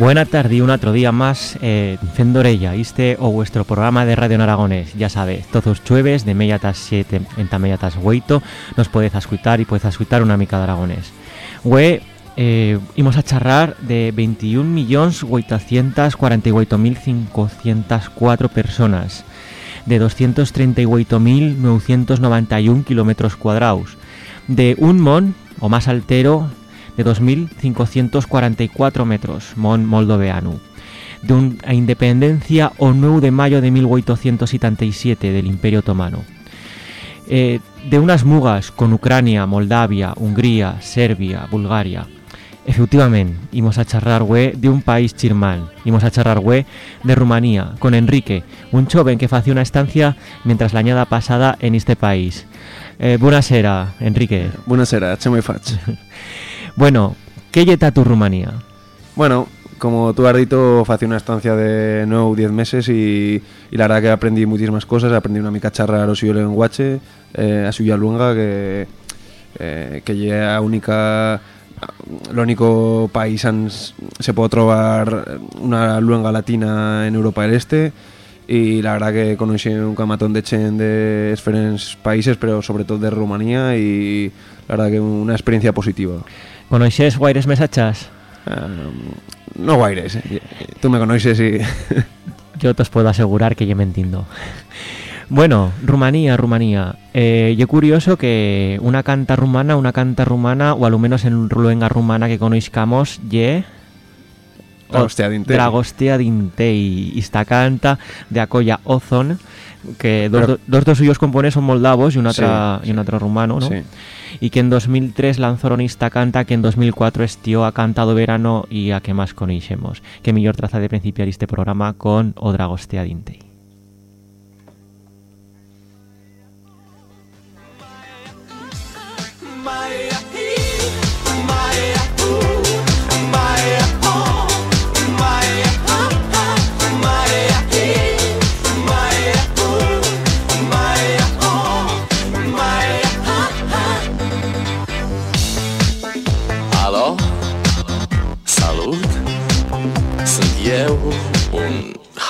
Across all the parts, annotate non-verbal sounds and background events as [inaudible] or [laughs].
Buena tarde, un otro día más eh, Fendorella, este o vuestro programa de Radio en Aragonés. Ya sabéis, todos los jueves de mellatas 7 en mellatas 8 nos podéis escuchar y podéis escuchar una mica de Aragonés. We, eh, a charrar de 21.848.504 personas, de 238.991 kilómetros cuadrados, de un mon, o más altero, de 2.544 metros, Mon Moldoveanu, de una independencia o 9 de mayo de 1877 del Imperio Otomano. Eh, de unas mugas con Ucrania, Moldavia, Hungría, Serbia, Bulgaria. Efectivamente, íbamos a charlar we de un país chirmán, íbamos a charlar we de Rumanía, con Enrique, un joven que hacía una estancia mientras la añada pasada en este país. Eh, buenasera, Enrique. Buenasera, che moi faig. [laughs] Bueno, ¿qué yeta tu Rumanía? Bueno, como tú has dicho, hace una estancia de 9 o 10 meses y, la verdad que aprendí muchísimas cosas, aprendí una mica charra o suyo lenguaje, eh, a suya luenga que eh, que llega única país an, se puede trobar una luenga latina en Europa del Este y la verdad que conocí un camatón de chen de diferentes países, pero sobre todo de Rumanía y la verdad que una experiencia positiva. ¿Conoces Guaires Mesachas? Um, no Guaires, eh. tú me conoces y... [laughs] Yo te os puedo asegurar que yo me entiendo. Bueno, Rumanía, Rumanía. Eh, yo curioso que una canta rumana, una canta rumana, o al menos en luenga rumana que conozcamos, ye... Dragostea Dintei. Dragostea Dintei. Esta canta de Acoya Ozon, que dos, Pero, dos, dos suyos compones son moldavos y un otra, sí. y un otro rumano, ¿no? Sí. Y que en 2003 lanzaron esta canta que en 2004 estió a cantado verano y a que más coneixemos. Que mejor traza de principiar este programa con O Dragostea Dintei.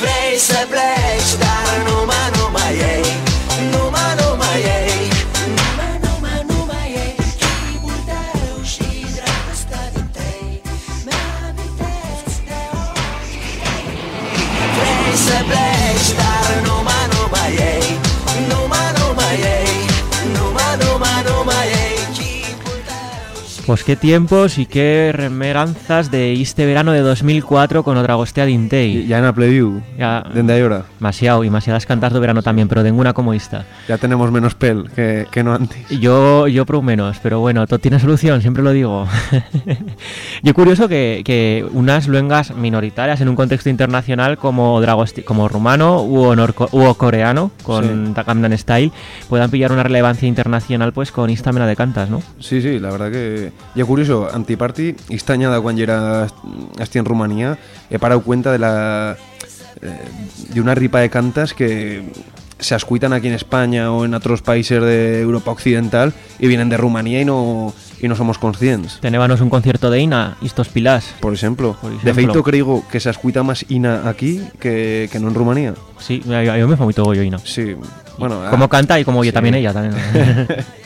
Vrei să pleci, dar numai, numai ei. Numai, numai ei. Numai, numai, numai ei. Chipul tău și dragostea din tei. Mi-amintesc de Vrei să pleci, dar numai, numai Pues qué tiempos y qué remeranzas de este verano de 2004 con Odragostea Dintei. Ya en Aplediu, Ya, desde ahora. demasiado y demasiadas cantas de verano también, pero de ninguna como esta. Ya tenemos menos pel que, que no antes. Yo, yo pro menos, pero bueno, todo tiene solución, siempre lo digo. [laughs] yo curioso que, que unas luengas minoritarias en un contexto internacional como Dragosti como rumano u, norco- u o coreano, con Sí. Takamdan Style, puedan pillar una relevancia internacional pues con esta mena de cantas, ¿no? Sí, sí, la verdad que... Ya curioso, Antiparty, esta añada cuando era hasta en Rumanía, he parado cuenta de la... eh, de una ripa de cantas que se ascuitan aquí en España o en otros países de Europa Occidental y vienen de Rumanía y no, y no somos conscientes. Tenébanos un concierto de Ina, estos pilás. Por ejemplo, Por de ejemplo. feito creo que se ascuita más INA aquí que, que no en Rumanía. Sí, yo me todo yo Ina. Sí, bueno, Como ah, canta y como oye sí. también ella también. [laughs]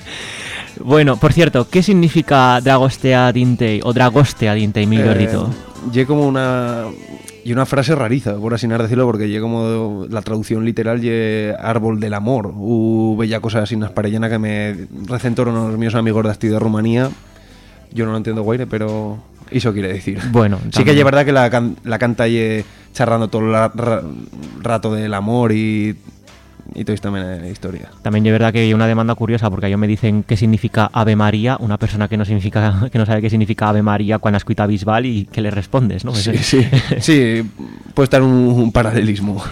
bueno, por cierto, ¿qué significa Dragostea Dintei o Dragostea Dintei, mil eh, gordito? lle como una y una frase rariza, por así decirlo, porque lle como la traducción literal lle árbol del amor, u bella cosa así nasparellana que me recentoro los míos amigos de Asti de Rumanía. Yo no lo entiendo guaire, pero eso quiere decir. Bueno, Sí que es verdad que la, can- la canta lle charrando todo el ra- ra- rato del amor y y también es historia. También es verdad que hay una demanda curiosa porque a ellos me dicen qué significa Ave María, una persona que no significa [laughs] que no sabe qué significa Ave María cuando escucha Bisbal y que le respondes, ¿no? Sí, Ese- sí, [laughs] sí, puede estar un, un paralelismo.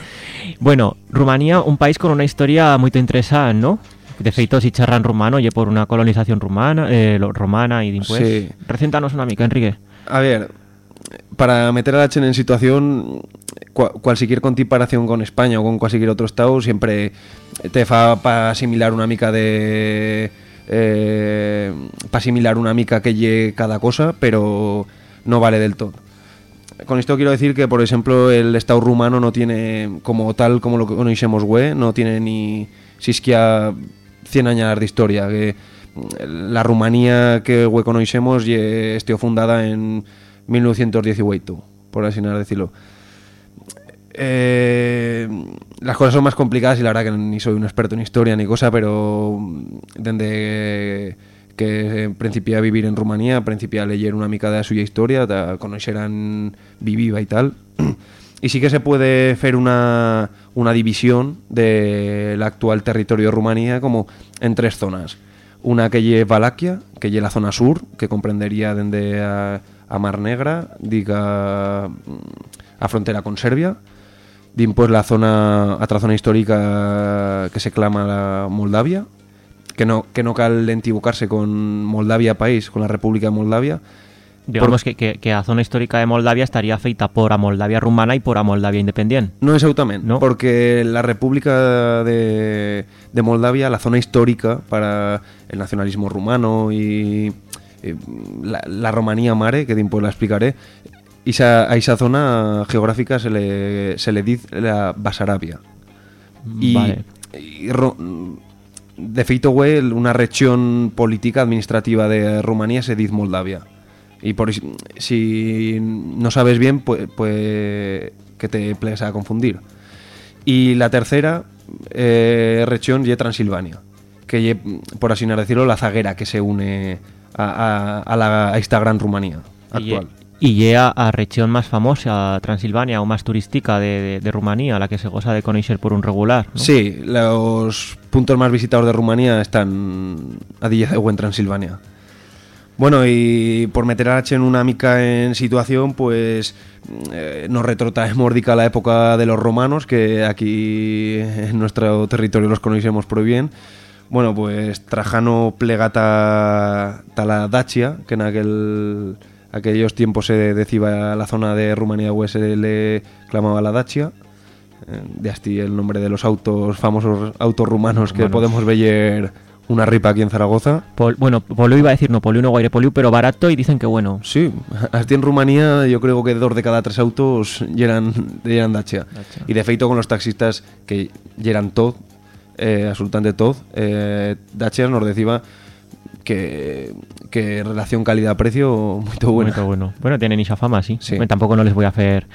Bueno, Rumanía, un país con una historia muy interesante, ¿no? De feito, si charran rumano, y por una colonización rumana, eh, romana y después. Sí. Una mica, Enrique. A ver, para meter a la Chen en situación, cua- cualquier comparación con España o con cualquier otro estado siempre te fa para asimilar una mica de... para asimilar una mica que lle cada cosa, pero no vale del todo. Con esto quiero decir que, por ejemplo, el Estado rumano no tiene, como tal como lo conocemos, güey, no tiene ni sisquia 100 años de historia. Que la Rumanía que güey conocemos ye estiu fundada en 1918, por así decirlo. Eh, las cosas son más complicadas y la verdad que ni soy un experto en historia ni cosa, pero desde que principié a vivir en Rumanía, principié a leer una mica de suya historia, a conocerán viviva y tal. [clears throat] Y sí que se puede hacer una, una división del actual territorio de Rumanía como en tres zonas. Una que lle Valaquia, que lle la zona sur, que comprendería desde a, a Mar Negra, diga a frontera con Serbia, Dimpués la zona, otra zona histórica que se clama la Moldavia, que no, que no cal entibucarse con Moldavia país, con la República de Moldavia. Digamos que, que, que la zona histórica de Moldavia estaría feita por a Moldavia rumana y por a Moldavia independiente. No exactamente, No. porque la República de, de Moldavia, la zona histórica para el nacionalismo rumano y eh, la, la Romanía Mare, que después la explicaré, esa, a esa zona geográfica se le, se le dice la Basarabia. Y, Vale. y Ro- de feito, güey, una región política administrativa de Rumanía se dice Moldavia. Y por si no sabes bien, pues, pues que te plegues a confundir. Y la tercera eh, región ye Transilvania, que ye, por así decirlo, la zaguera que se une a, a- a la, a esta gran Rumanía actual. y llega a región más famosa, Transilvania, o más turística de, de, de Rumanía, la que se goza de conocer por un regular. ¿no? Sí, los puntos más visitados de Rumanía están a de en Transilvania. Bueno, y por meter a H en una mica en situación, pues eh, nos retrotraemos a la época de los romanos, que aquí en nuestro territorio los conocemos por bien. Bueno, pues Trajano plegata ta la Dacia, que en aquel, aquellos tiempos se decía la zona de Rumanía se le clamaba la Dacia. Eh, De así el nombre de los autos, famosos autos rumanos que podemos ver una ripa aquí en Zaragoza. Pol- bueno, Poliu iba a decir no, Poliu no Guaire Poliu, pero barato y dicen que bueno. Sí, así en Rumanía yo creo que dos de cada tres autos lleran, lleran Dacia. Dacia. Y de feito con los taxistas que lleran todo, eh, absolutamente todo, eh, Dacia nos decía que, que relación calidad-precio muy buena. Muy bueno. Bueno, tienen esa fama, sí. Sí. Tampoco no les voy a hacer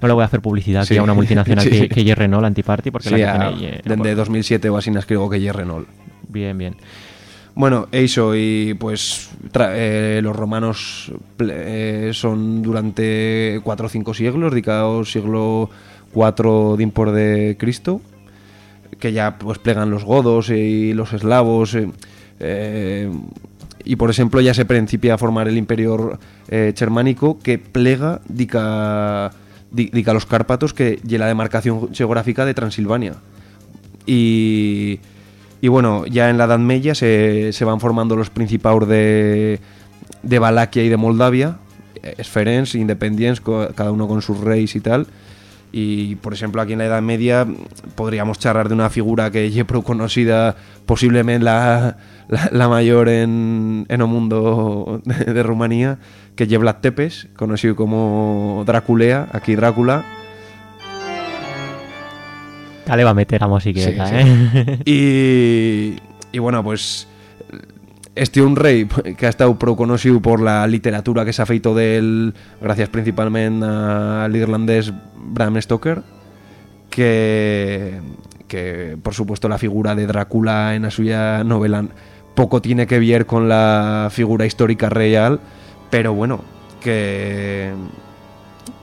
no le voy a hacer publicidad Sí. aquí a una multinacional [laughs] Sí. que, que lle Renault Antiparty porque Sí, la que tiene desde bueno, 2007 o así nos creo que lle Renault. Bien, bien. Bueno, eso, y pues eh, los romanos eh, son durante 4 o 5 siglos, dedicados siglo 4 de impor de Cristo, que ya pues plegan los godos y los eslavos, eh, eh, y por ejemplo ya se principia a formar el imperio eh, germánico que plega dica, di- dica los Cárpatos, que y la demarcación geográfica de Transilvania. Y, y bueno, ya en la Edad Media se, se van formando los principados de, de Valaquia y de Moldavia, eh, esferens, independientes, cada uno con sus reyes y tal. Y, por ejemplo, aquí en la Edad Media podríamos charlar de una figura que lle prou conocida, posiblemente la, la, la mayor en, en o mundo de, de Rumanía, que lle Vlad Tepes, conocido como Draculea, aquí Drácula, Ya le va a meter a musiqueta, Sí, ¿eh? Y, y bueno, pues este un rey [laughs] que ha estado prou conocido por la literatura que se ha feito del gracias principalmente al irlandés Bram Stoker que, por supuesto la figura de Drácula en la suya novela poco tiene que ver con la figura histórica real pero bueno que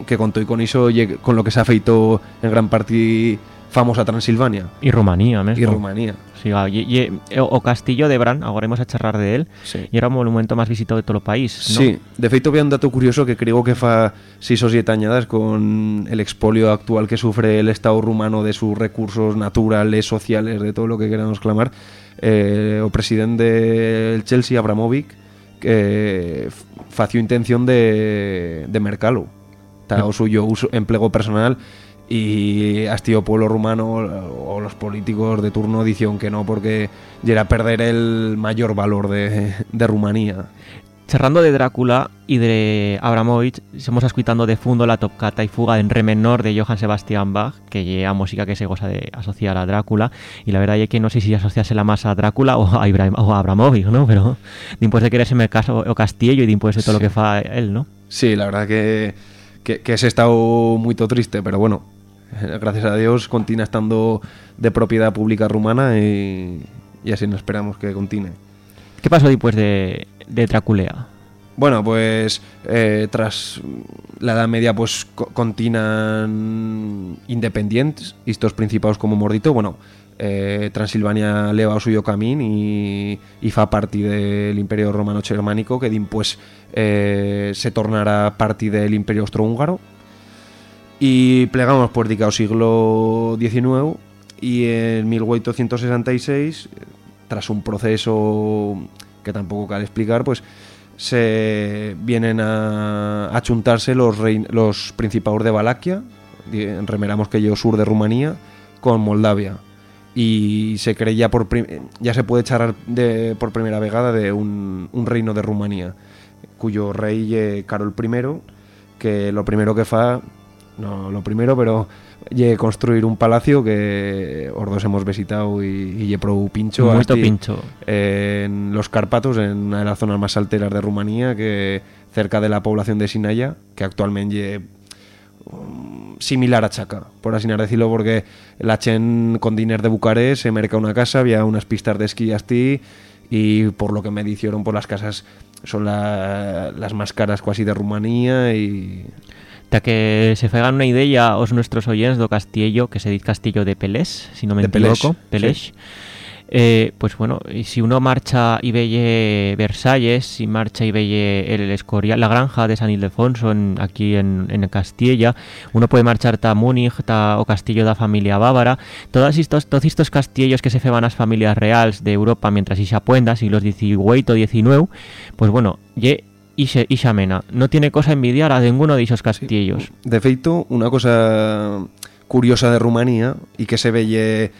que con todo y con eso con lo que se ha feito en gran parte famosa Transilvania Y Rumanía, mesmo. y Rumanía Sí, y- o Castillo de Bran, agora imos a charrar de él, Sí. y era o monumento máis visitado de todo o país, ¿no? Sí, de feito había un dato curioso que creo que fa 6 o 7 añadas con el expolio actual que sufre el Estado rumano de sus recursos naturales, sociales, de todo lo que queramos clamar. Eh, o presidente del Chelsea, Abramovic, que f- fació intención de, de mercalo. Ta o suyo uso, empleo personal y hasta pueblo rumano o los políticos de turno dicieron que no porque ya era perder el mayor valor de, de Rumanía. Cerrando de Drácula y de Abramovich, estamos escuchando de fondo la tocata y fuga en re menor de Johann Sebastian Bach, que lleva música que se goza de asociar a Drácula, y la verdad es que no sé si asociase más a Drácula o a, Ibrahim, o a Abramovich, ¿no? Pero después de que eres en el caso o Castillo y después de todo lo que fa él, ¿no? Sí, la verdad que, que, que ese estado muy triste, pero bueno, [laughs] gracias a Dios continúa estando de propiedad pública rumana y, y así nos esperamos que continúe. ¿Qué pasó después de, de Draculea? Bueno, pues eh, tras la Edad Media pues co- continan independientes, estos principados como mordito, bueno, eh, Transilvania leva o suyo camín y, y fa parte del Imperio Romano Germánico que pues eh, se tornará parte del Imperio Austrohúngaro y plegamos por dica ao siglo XIX y en 1866 tras un proceso que tampoco cal explicar pues se vienen a, a chuntarse los, rein- los principados de Valaquia remeramos que yo sur de Rumanía con Moldavia. Y se cree ya por ya se puede charlar de, por primera vegada de un, reino de Rumanía cuyo rey Carol I que lo primero que fa no lo primero pero lle construir un palacio que os dos hemos visitado y, y lle prou pincho Moito pincho. en los Cárpatos, en una de las zonas más alteras de Rumanía, que cerca de la población de Sinaya, que actualmente lle, um, similar a Chaca, por así decirlo, porque la Chen con dinero de Bucarest se merca una casa, había unas pistas de esquí asti, y por lo que me dijeron, por las casas son la- las más caras casi de Rumanía y Ta que se fegan una idea os nuestros oyentes do Castillo, que se dice Castillo de Pelés, si no me Pelés, equivoco, Pelés. Eh, pues bueno, y si uno marcha y veye Versalles, si marcha y veye el Escorial, la granja de San Ildefonso en, aquí en, en Castilla, uno puede marchar ta Múnich, ta o Castillo da familia bávara, todos estos, todos estos castillos que se feban las familias reales de Europa mientras se apuenda, siglos XVIII o XIX, pues bueno, ye Ixe, ixa mena, no tiene cosa envidiar a ninguno de esos castillos. De feito, una cosa curiosa de Rumanía y que se ve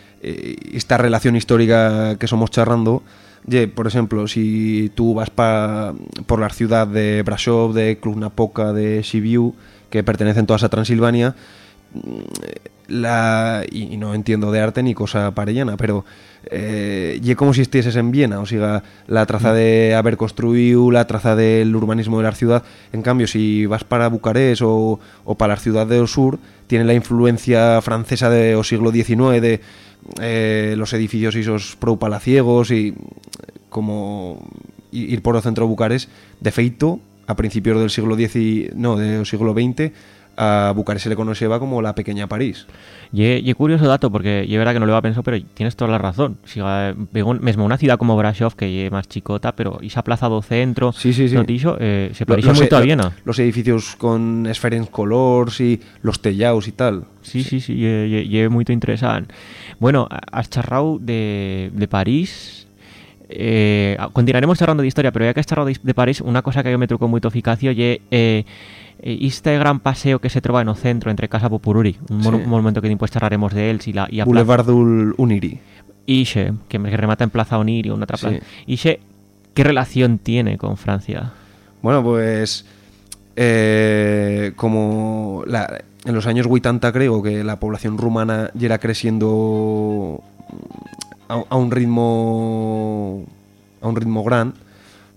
esta relación histórica que somos charrando, ye, por ejemplo, si tú vas pa, por la ciudad de Brasov, de Cluj-Napoca, de Sibiu, que pertenecen todas a Transilvania, la y, y no entiendo de arte ni cosa parellana, pero eh, ye como si estuvieses en Viena, o sea, la traza de haber construido, la traza del urbanismo de la ciudad, en cambio, si vas para Bucarest o, para la ciudad del sur, tiene la influencia francesa de siglo XIX, de eh, los edificios esos pro palaciegos y como ir por el centro de Bucarest, de feito, a principios del siglo X, no, del siglo XX, a Bucarest se le conoceba como la pequeña París. Y, y curioso dato, porque yo verdad que no lo había pensado, pero tienes toda la razón. Si, eh, un- mesmo una ciudad como Brasov, que es más chicota, pero esa plaza do centro, Sí, sí, sí. no tixo, eh, se parece mucho a Viena. los edificios con esferens colors y los tellaos y tal. Sí, sí, sí, y es muy interesante. Bueno, has charrado de, de París. Eh, continuaremos charrando de historia, pero ya que has charrado de, París, una cosa que yo me truco muy eficacio y eh, eh, este gran paseo que se trova no centro entre Casa Popururi, un, Sí. un monumento que después charlaremos de él, y la, a Plaza- Boulevardul Uniri. Ixe, que remata en Plaza Onir o en otra Sí. plaza. Ixe, ¿qué relación tiene con Francia? Bueno, pues eh, como la- en los años 80 creo que la población rumana ya era creciendo a, a un ritmo a un ritmo gran,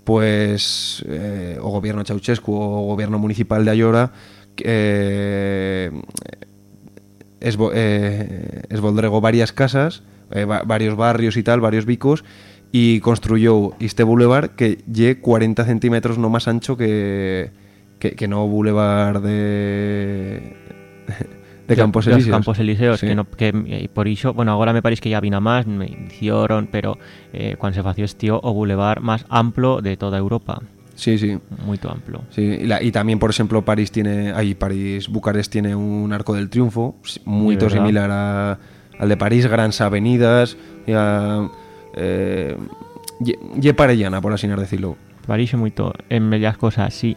pues eh, o gobierno Ceausescu o gobierno municipal de Ayora eh, eh, varias casas, eh, va- varios barrios y tal, varios bicos, y construyó este boulevard que lle 40 centímetros no más ancho que, que, que no boulevard de, de Campos Los Elíseos. Campos Elíseos, Sí. que, no, que eh, por iso, bueno, ahora me parece que ya vino más, me hicieron, pero eh, cuando se fació este o boulevard más amplio de toda Europa, Sí, sí. muy amplio. Sí, y, la- y también, por ejemplo, París tiene, ahí París, Bucarest tiene un arco del triunfo, muy similar a- al de París, grandes avenidas, eh, ye, ye parellana, por así decirlo. Parece mucho en bellas cosas, sí.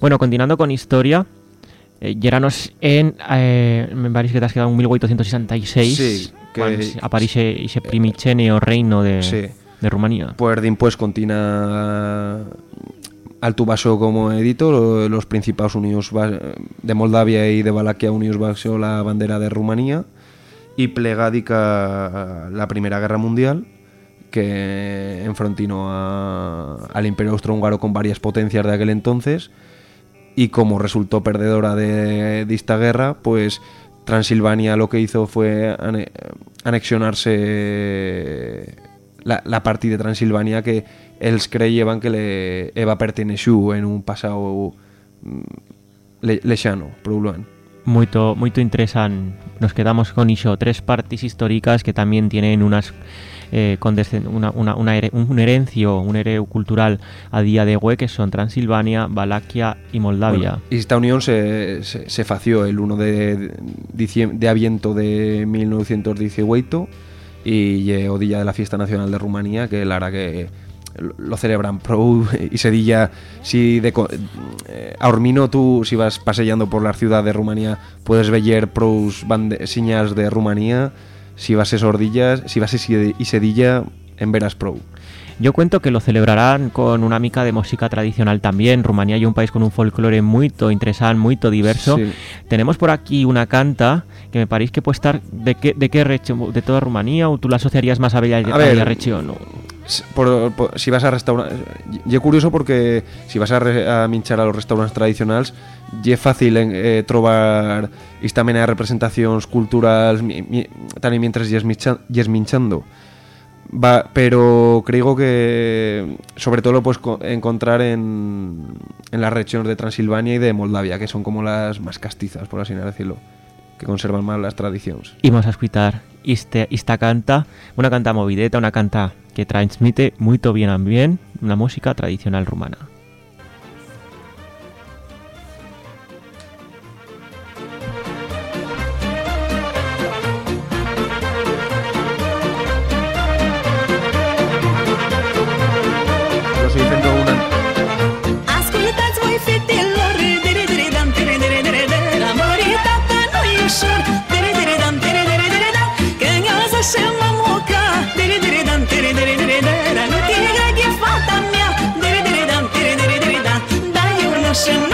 Bueno, continuando con historia, eh, en, eh, me parece que te has quedado en 1866, Sí, que- aparece ese primichenio reino de, Sí. de Rumanía. Pues pues continúa al tu vaso como edito, lo- los Principados Unidos de Moldavia y de Valaquia Unidos bajo la bandera de Rumanía y plegádica la Primera Guerra Mundial que enfrontino a- al Imperio Austrohúngaro con varias potencias de aquel entonces y como resultó perdedora de, esta guerra, pues Transilvania lo que hizo fue ane- anexionarse la, parte de Transilvania que ellos creían que le iba a en un pasado mm, le, lejano, probablemente. Muito, muito interesante. Nos quedamos con iso, tres partes históricas que también tienen unas eh, una, una, una un herencio, un hereo cultural a día de hoy que son Transilvania, Valaquia y Moldavia. Bueno, y esta unión se, se, se fació el 1 de, diciem- de aviento de 1918 y o día de la fiesta nacional de Rumanía que la hará que lo celebran pro y se dilla si de eh, a Ormino tú si vas paseando por la ciudad de Rumanía puedes ver pros señas de Rumanía si vas a Sordillas si vas a Ise- Isedilla en veras pro Yo cuento que lo celebrarán con una mica de música tradicional también. Rumanía es un país con un folclore muy interesante, muy diverso. Sí. Tenemos por aquí una canta que me parece que puede estar de qué, de qué región, de toda Rumanía o tú la asociarías más a Bella, A ver, Bella región. Por- por- si vas a restaurantes y curioso porque si vas a, minchar a los restaurantes tradicionales es fácil eh, trobar esta mena de representaciones culturales mi, mi, y mientras es, minchando. Va, pero creo que sobre todo lo puedes co- encontrar en, en las regiones de Transilvania y de Moldavia, que son como las más castizas, por así decirlo, que conservan más las tradiciones. Y vamos a escuchar este, esta canta, una canta movideta, una canta que transmite muy bien también una música tradicional rumana.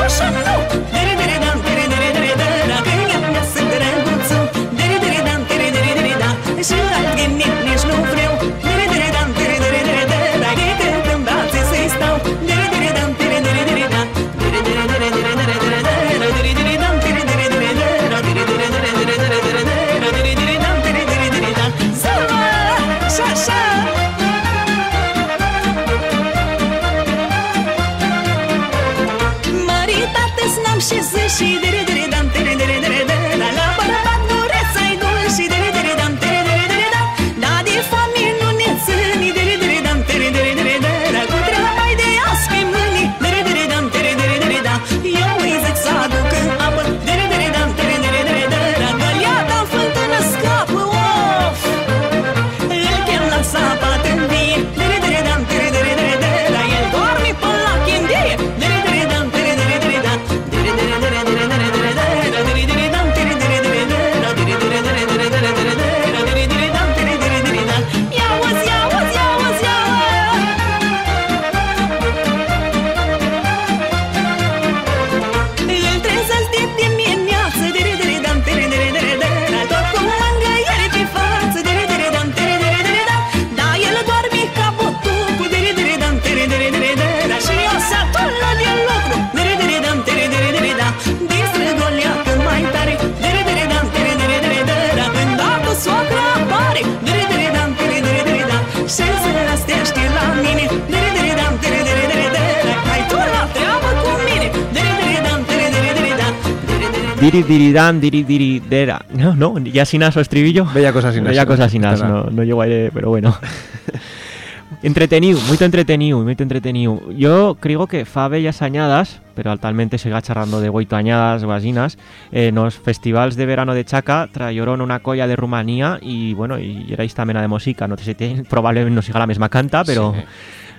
什么路？你 Diri diridan, diri. No, no, ya sin as o estribillo. Bella cosa sin as. Bella cosa sin as, Estará. no, no llego aire, pero bueno. [laughs] entretenido, moito entretenido, moito entretenido. Yo creo que fa bellas añadas, pero actualmente se charrando de oito añadas o asinas, eh, nos festivals de verano de Chaca trajeron una colla de Rumanía y bueno, y erais tamén a de música, no sé si ten- [laughs] probablemente no siga la mesma canta, pero Sí.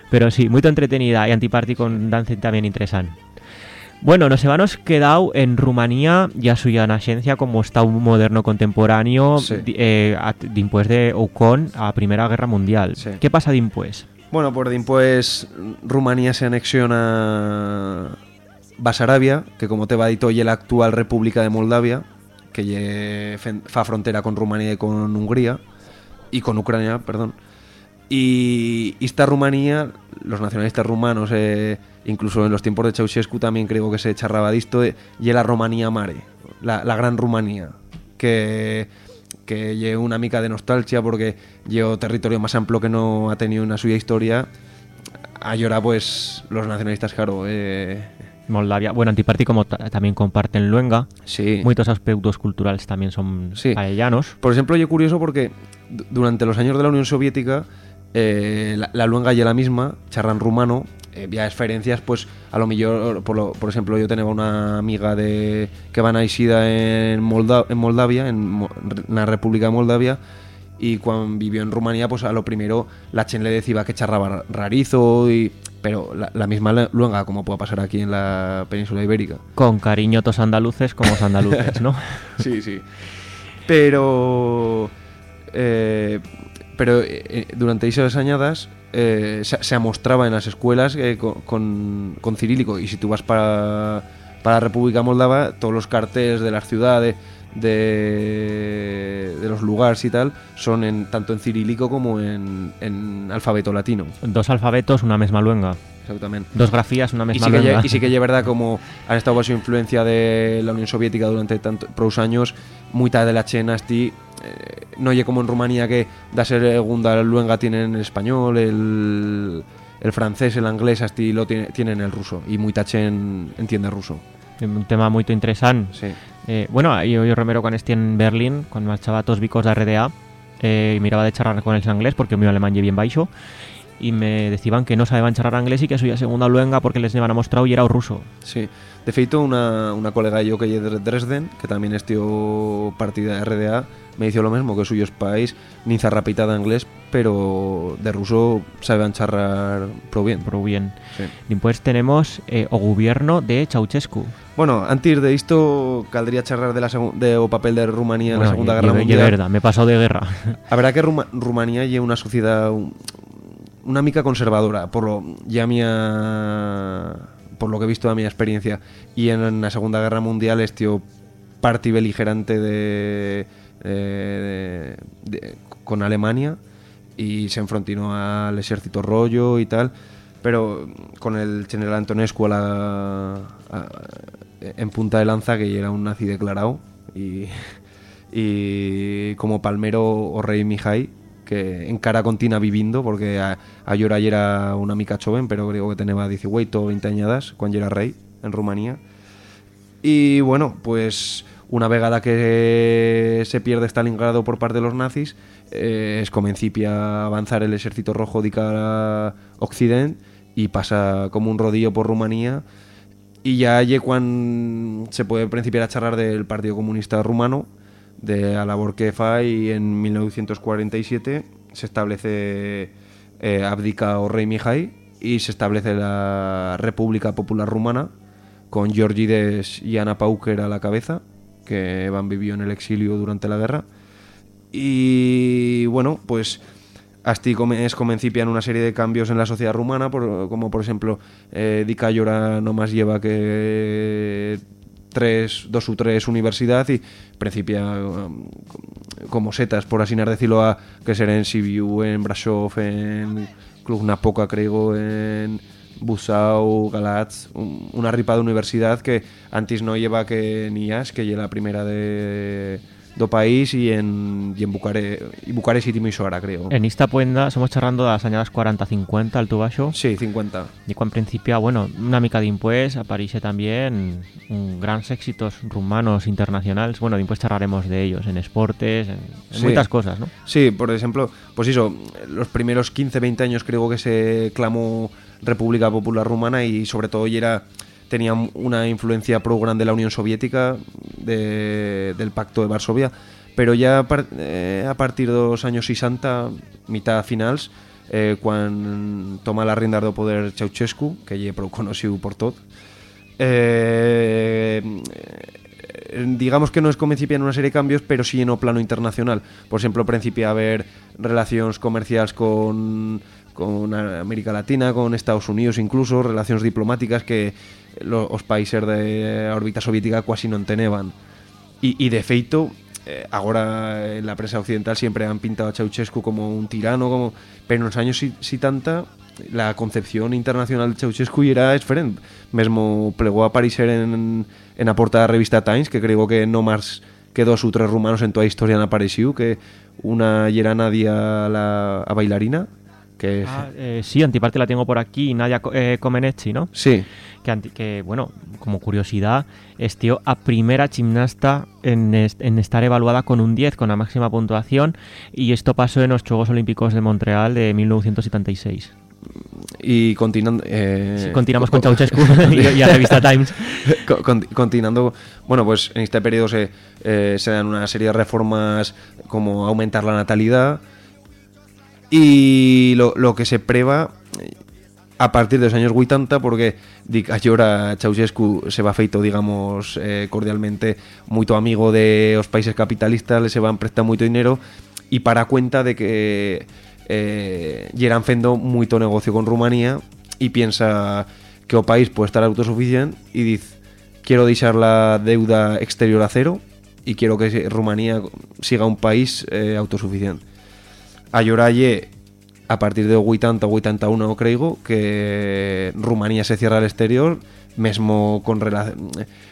pero sí, muy entretenida y antiparty con dance también interesan. Bueno, nos hemos quedado en Rumanía ya suya naxencia como Estado moderno contemporáneo Sí. eh, dimpués de Ocon a Primera Guerra Mundial. Sí. ¿Qué pasa dimpués? Bueno, por después Rumanía se anexiona Basarabia, que como te va dito, y la actual República de Moldavia, que fa frontera con Rumanía y con Hungría, y con Ucrania, perdón. Y esta Rumanía, los nacionalistas rumanos, eh, incluso en los tiempos de Ceausescu también creo que se charraba disto, y la Rumanía Mare, la, la gran Rumanía, que que lle una mica de nostalgia porque llevo territorio más amplio que no ha tenido en la suya historia. Ahora pues los nacionalistas, claro, eh, Moldavia, bueno, antiparty como ta- también comparten Luenga, sí. muchos aspectos culturales también son Sí. paellanos. Por ejemplo, yo curioso porque du- durante los años de la Unión Soviética eh, la, la luenga y la misma, charran rumano, vía experiencias, pues a lo mejor, por, lo- por ejemplo, yo tenía una amiga de que van a Isida en, Molda- en Moldavia, en, en la República de Moldavia, y cuando vivió en Rumanía, pues a lo primero la chen le decía que charraba rarizo, y, pero la, la misma luenga, como pueda pasar aquí en la península ibérica. Con cariño tos andaluces como os andaluces, ¿no? [laughs] Sí, sí. Pero. eh, pero eh, durante esas añadas eh, se, se mostraba en las escuelas eh, con, con, con cirílico. Y si tú vas para, para la República Moldava, todos los carteles de las ciudades, de, de los lugares y tal, son en, tanto en cirílico como en, en alfabeto latino. Dos alfabetos, una misma luenga. Exactamente. Dos grafías, una Y misma sí, luenga. y sí que es verdad como han estado bajo influencia de la Unión Soviética durante tanto, pros años, mucha de la chena esti, eh, no lle como en Rumanía que da ser segunda luenga tienen el español, el, el francés, el inglés, asti lo tiene, tienen el ruso y mucha chen entiende ruso. Un tema muy interesante. Sí. Eh, bueno, yo, yo Romero cuando estoy en Berlín, cuando marchaba todos bicos de RDA, eh, y miraba de charlar con el inglés porque mío alemán lle bien baixo, y me decían que no sabían charlar inglés y que soy segunda luenga porque les llevan a mostrado y era ruso. Sí. De feito, una, una colega yo que lle de Dresden, que también estió partida de RDA, me dijo lo mismo, que suyo es país, ni zarrapitada inglés, pero de ruso saben charrar pro bien. Pero bien. Sí. Después tenemos eh, o gobierno de Ceausescu. Bueno, antes de esto, caldría charlar de la de, o papel de Rumanía en la Bueno, Segunda y- Guerra y- Mundial. verdad, me he pasado de guerra. A verdad que Ruma- Rumanía lleva una sociedad un- una mica conservadora, por lo ya mía por lo que he visto de mi experiencia y en la Segunda Guerra Mundial este parte beligerante de, eh, con Alemania y se enfrontinó al ejército rollo y tal, pero con el general Antonescu a la, en punta de lanza que era un nazi declarado y, como palmero o rey Mihai que en cara continua viviendo porque a, a era una mica joven pero creo que tenía 18 o 20 añadas cuando era rey en Rumanía. Y bueno, pues una vegada que se pierde Stalingrado por parte de los nazis, eh, es comencipia a avanzar el ejército rojo de cara a Occidente y pasa como un rodillo por Rumanía. Y ya allí cuando se puede principiar a charlar del Partido Comunista Rumano, de la labor que fa y en 1947 se establece eh, abdica o rey Mihai y se establece la República Popular Rumana con Georgides y Ana Pauker a la cabeza, que van vivió en el exilio durante la guerra. Y bueno, pues así es comencipian una serie de cambios en la sociedad rumana, como por ejemplo, eh, no más lleva que tres, dos u tres universidad y principia um, como setas, por así decirlo, a que ser en Sibiu, en Brasov, en Cluj Napoca, creo, en Busau, Galatz, un- una ripa de universidad que antes no lleva que ni as, que lleva la primera de, do país y en, y en Bucare, y Bucarest y Timisoara, creo. En esta puenda somos charrando de las añadas 40-50 al baixo. Sí, 50. Y en principio, bueno, una mica d'impues aparece también un grandes éxitos rumanos internacionales. Bueno, después charlaremos de ellos en esportes, en, en Sí. muchas cosas, ¿no? Sí, por ejemplo, pues eso, los primeros 15-20 años creo que se clamó República Popular Rumana y sobre todo era tenía una influencia pro grande de la Unión Soviética, de- del Pacto de Varsovia, pero ya a, eh, partir de los años 60, mitad finals, eh, cuando toma la rienda do poder Ceausescu, que lle prou conocido por tot, eh, digamos que no es comincipian una serie de cambios, pero sí en o plano internacional. Por ejemplo, principia a haber relaciones comerciales con, con América Latina, con Estados Unidos incluso, relaciones diplomáticas que los países de órbita soviética casi no teneban. Y, y de feito, eh, ahora en la prensa occidental siempre han pintado a Ceausescu como un tirano, como pero en los años 70 la concepción internacional de Ceausescu era diferente. Mesmo plegó a aparecer en, en la portada de la revista Times, que creo que no más que dos o tres rumanos en toda la historia han aparecido, que una era Nadia la a bailarina, que Ah, eh, sí, antiparte la tengo por aquí, Nadia eh, Comenechi, ¿no? sí, Que, que, bueno, como curiosidad, es tío a primera gimnasta en, est- en estar evaluada con un 10, con la máxima puntuación, y esto pasó en los Juegos Olímpicos de Montreal de 1976. y continuando... eh, Sí, continuamos con co- Ceausescu [laughs] y, [laughs] y a Revista Times. Co- con- continuando, bueno, pues en este periodo se, eh, se dan una serie de reformas como aumentar la natalidad y lo, lo que se prueba eh, a partir de los años 80 porque dic, ahora Ceausescu se va feito, digamos, eh, cordialmente muito amigo de los países capitalistas, le se van prestar mucho dinero y para cuenta de que eh, fendo mucho negocio con Rumanía y piensa que o país puede estar autosuficiente y dice quiero deixar la deuda exterior a cero y quiero que Rumanía siga un país eh, autosuficiente. A Lloralle, a partir de 80 o 81 creo que Rumanía se cierra al exterior mesmo con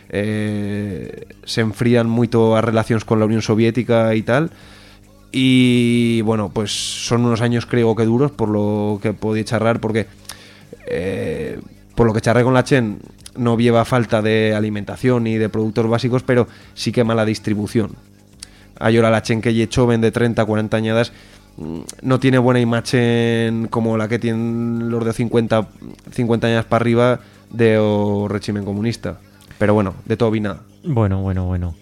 eh, se enfrían moito as relacións con la Unión Soviética e tal y bueno, pues son unos años creo que duros por lo que podía charrar porque eh, por lo que charré con la Chen no lleva falta de alimentación ni de productos básicos, pero sí que mala distribución. Hay ahora la Chen que lle choven de 30 40 añadas no tiene buena imagen como la que tienen los de 50 50 años para arriba de o régimen comunista. Pero bueno, de todo vi nada. Bueno, bueno, bueno.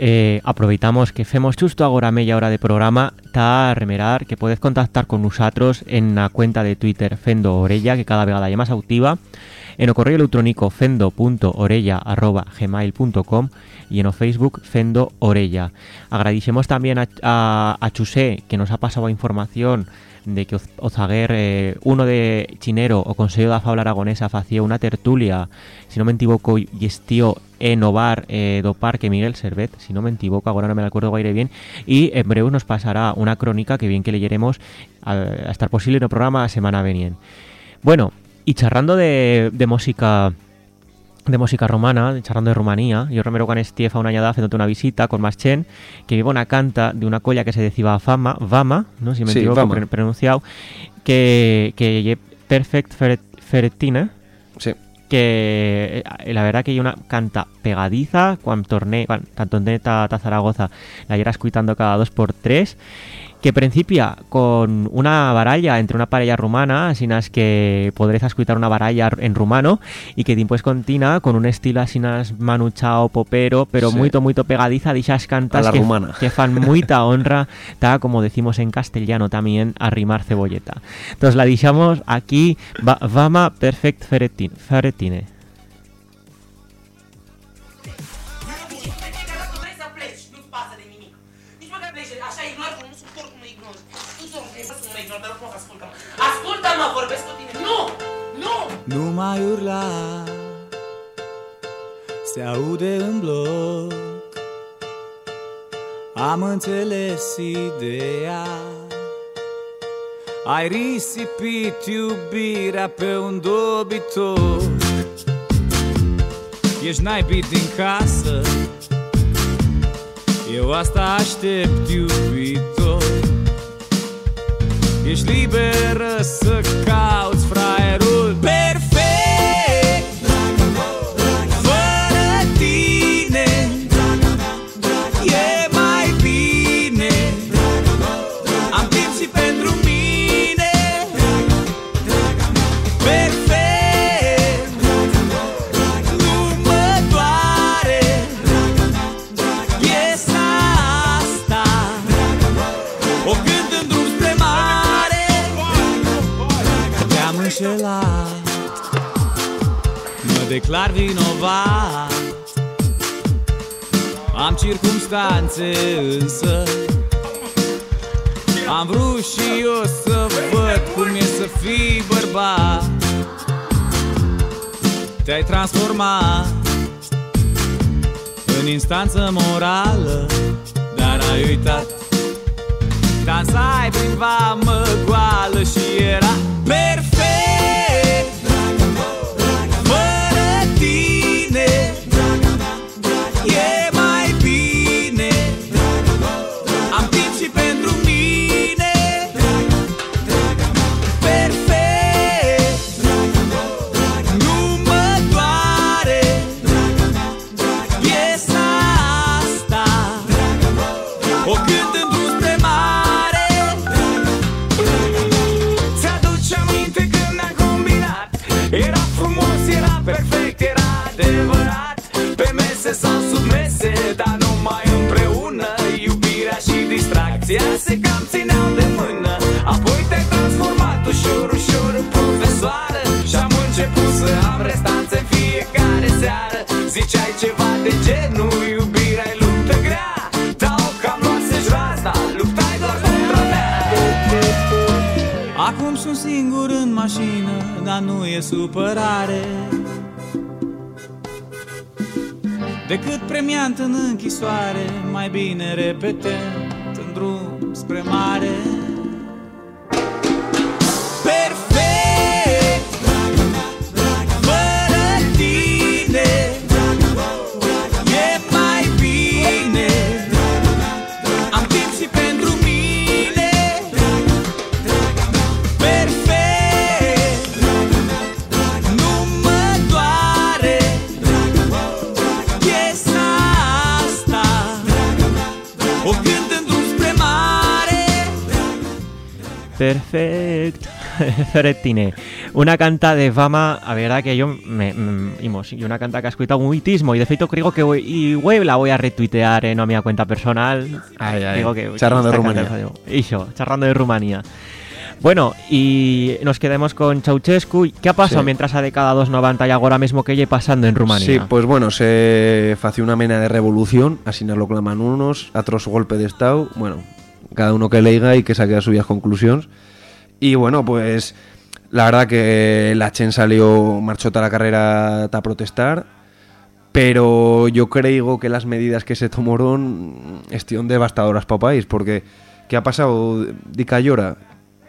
Eh, aproveitamos que femos justo agora media hora de programa ta remerar que podés contactar con nosotros en la cuenta de Twitter Fendo Orella que cada vegada é máis activa en o correo electrónico fendo.orella.gmail.com y en o Facebook Fendo Orella. Agradecemos también a, a, a Chusé que nos ha pasado a información de que Oz- Ozaguer, eh, uno de Chinero o Consejo da Fabla Aragonesa facía una tertulia, si no me equivoco, y estío en o bar eh, do Parque Miguel Servet, si no me equivoco, ahora no me la acuerdo gaire bien, y en breve nos pasará una crónica que bien que leyeremos a, a estar posible en el programa a semana venien. Bueno, y charrando de, de música de música romana, charrando de Rumanía, yo remero con Estiefa una añada haciéndote una visita con Maschen, que vive una canta de una colla que se decía Fama, Vama, ¿no? si me Sí, equivoco pronunciado, que, que Perfect Fer- Feretina, Sí. Que eh, la verdad que hay una canta pegadiza cuando torné cuan- tanto en ta, ta Zaragoza la irás escuchando cada dos por tres que principia con una baralla entre una pareja rumana así nas que podréis escuchar una baralla en rumano y que después continua con un estilo así nas manuchao popero pero Sí. muito muito pegadiza de esas cantas que, rumana. que fan muita [laughs] honra ta como decimos en castellano también a rimar cebolleta entonces la deixamos aquí Va- Vama Perfect Feretin- Feretine Nu! Nu mai urla. Se aude în bloc. Am înțeles ideea. Ai risipit iubirea pe un dobitor. Ești naibit din casă. Eu asta aștept, iubitor. Ești liberă să cauți fraierul Mă declar vinovat. Am circumstanțe însă Am vrut și eu să văd cum e să fii bărbat. Te-ai transformat în instanță morală Dar ai uitat. Dansai prin vamă goală și era perfect distracția se cam țineau de mână. Apoi te-ai transformat ușor, ușor în profesoară. Și-am început să am restanțe în fiecare seară. Ziceai ceva de genul, iubirea e luptă grea. Dar cam luase-și razna, luptai doar contra mea. Acum sunt singur în mașină, dar nu e supărare. Decât premiant în închisoare, mai bine repetent în sobre mare Perfect. [laughs] Ferrettine. Una canta de fama, a verdad que yo me, imos, y una canta que ha escuchado muitísimo y de feito creo que voy, y web la voy a retuitear en a mi cuenta personal. Ay, ay, Digo que charrando de Rumanía. Iso, charrando de Rumanía. Bueno, y nos quedemos con Ceausescu. ¿Qué ha pasado Sí. mientras a década 290 y ahora mismo que lle pasando en Rumanía? Sí, pues bueno, se fació una mena de revolución, así nos lo claman unos, otros golpe de estado, bueno, cada uno que leiga y que saque las suyas conclusiones. Y bueno, pues la verdad que la Chen salió, marchó toda la carrera a protestar, pero yo creo que las medidas que se tomaron están devastadoras para el país, porque ¿qué ha pasado? Di Cayora,